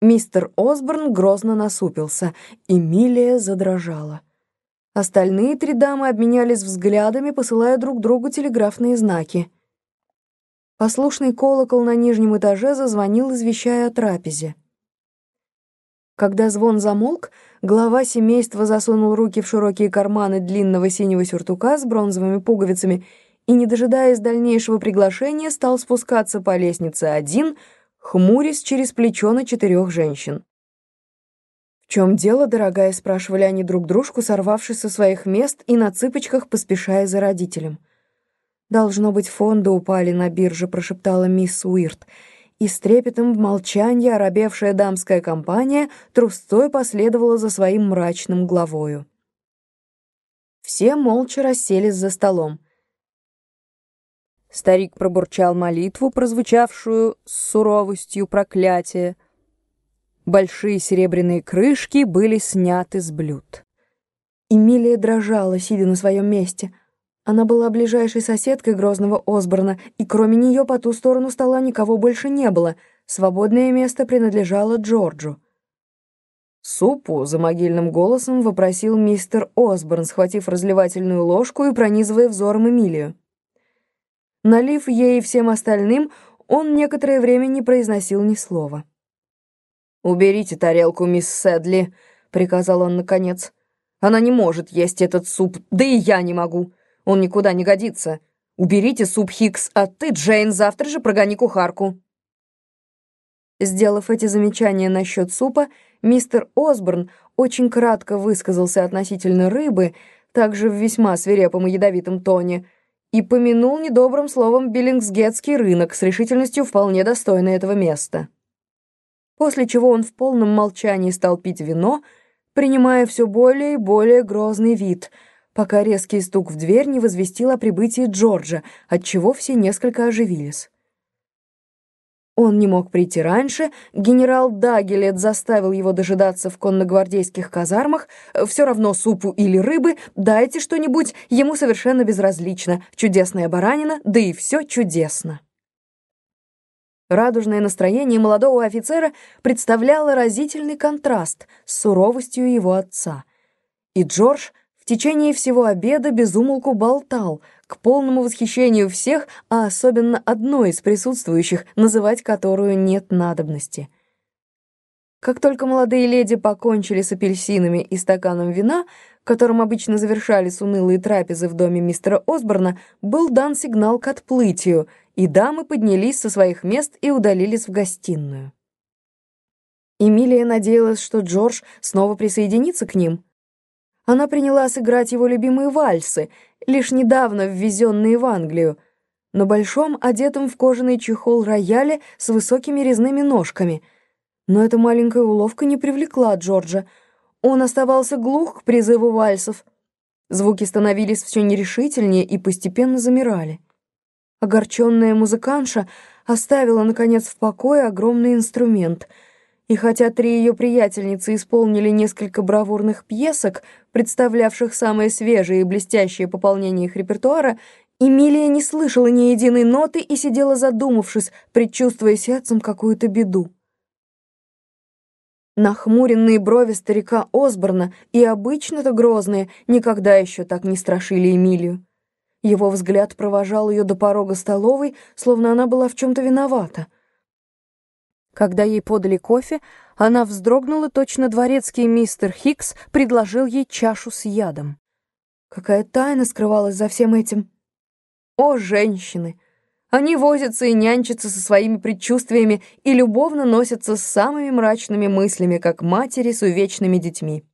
Мистер Осборн грозно насупился. Эмилия задрожала. Остальные три дамы обменялись взглядами, посылая друг другу телеграфные знаки. Послушный колокол на нижнем этаже зазвонил, извещая о трапезе. Когда звон замолк, глава семейства засунул руки в широкие карманы длинного синего сюртука с бронзовыми пуговицами и, не дожидаясь дальнейшего приглашения, стал спускаться по лестнице один, хмурясь через плечо на четырех женщин. «В чем дело, дорогая?» — спрашивали они друг дружку, сорвавшись со своих мест и на цыпочках поспешая за родителем. «Должно быть, фонды упали на бирже», — прошептала мисс Уирт и с трепетом в молчании оробевшая дамская компания трустой последовала за своим мрачным главою. Все молча расселись за столом. Старик пробурчал молитву, прозвучавшую с суровостью проклятия. Большие серебряные крышки были сняты с блюд. Эмилия дрожала, сидя на своем месте — она была ближайшей соседкой грозного Осборна, и кроме нее по ту сторону стола никого больше не было. Свободное место принадлежало Джорджу. «Супу?» — за могильным голосом вопросил мистер Осборн, схватив разливательную ложку и пронизывая взором Эмилию. Налив ей и всем остальным, он некоторое время не произносил ни слова. «Уберите тарелку, мисс Сэдли», — приказал он наконец. «Она не может есть этот суп, да и я не могу. Он никуда не годится. Уберите суп Хикс, а ты, Джейн, завтра же прогони кухарку». Сделав эти замечания насчет супа, мистер Осборн очень кратко высказался относительно рыбы, также в весьма свирепом и ядовитом тоне, и помянул недобрым словом Биллингсгетский рынок с решительностью вполне достойной этого места. После чего он в полном молчании стал пить вино, принимая все более и более грозный вид — пока резкий стук в дверь не возвестил о прибытии Джорджа, отчего все несколько оживились. Он не мог прийти раньше, генерал Дагелет заставил его дожидаться в конногвардейских казармах, все равно супу или рыбы, дайте что-нибудь, ему совершенно безразлично, чудесная баранина, да и все чудесно. Радужное настроение молодого офицера представляло разительный контраст с суровостью его отца. И Джордж течение всего обеда безумолку болтал, к полному восхищению всех, а особенно одной из присутствующих, называть которую нет надобности. Как только молодые леди покончили с апельсинами и стаканом вина, которым обычно завершались унылые трапезы в доме мистера Осборна, был дан сигнал к отплытию, и дамы поднялись со своих мест и удалились в гостиную. Эмилия надеялась, что Джордж снова присоединится к ним — она приняла сыграть его любимые вальсы, лишь недавно ввезенные в Англию, на большом, одетом в кожаный чехол рояле с высокими резными ножками. Но эта маленькая уловка не привлекла Джорджа. Он оставался глух к призыву вальсов. Звуки становились все нерешительнее и постепенно замирали. Огорченная музыканша оставила, наконец, в покое огромный инструмент — и хотя три ее приятельницы исполнили несколько бравурных пьесок, представлявших самое свежее и блестящее пополнение их репертуара, Эмилия не слышала ни единой ноты и сидела задумавшись, предчувствуя сердцем какую-то беду. Нахмуренные брови старика Осборна и обычно-то грозные никогда еще так не страшили Эмилию. Его взгляд провожал ее до порога столовой, словно она была в чем-то виновата — когда ей подали кофе, она вздрогнула, точно дворецкий мистер Хикс предложил ей чашу с ядом. Какая тайна скрывалась за всем этим? О, женщины! Они возятся и нянчатся со своими предчувствиями и любовно носятся с самыми мрачными мыслями, как матери с увечными детьми.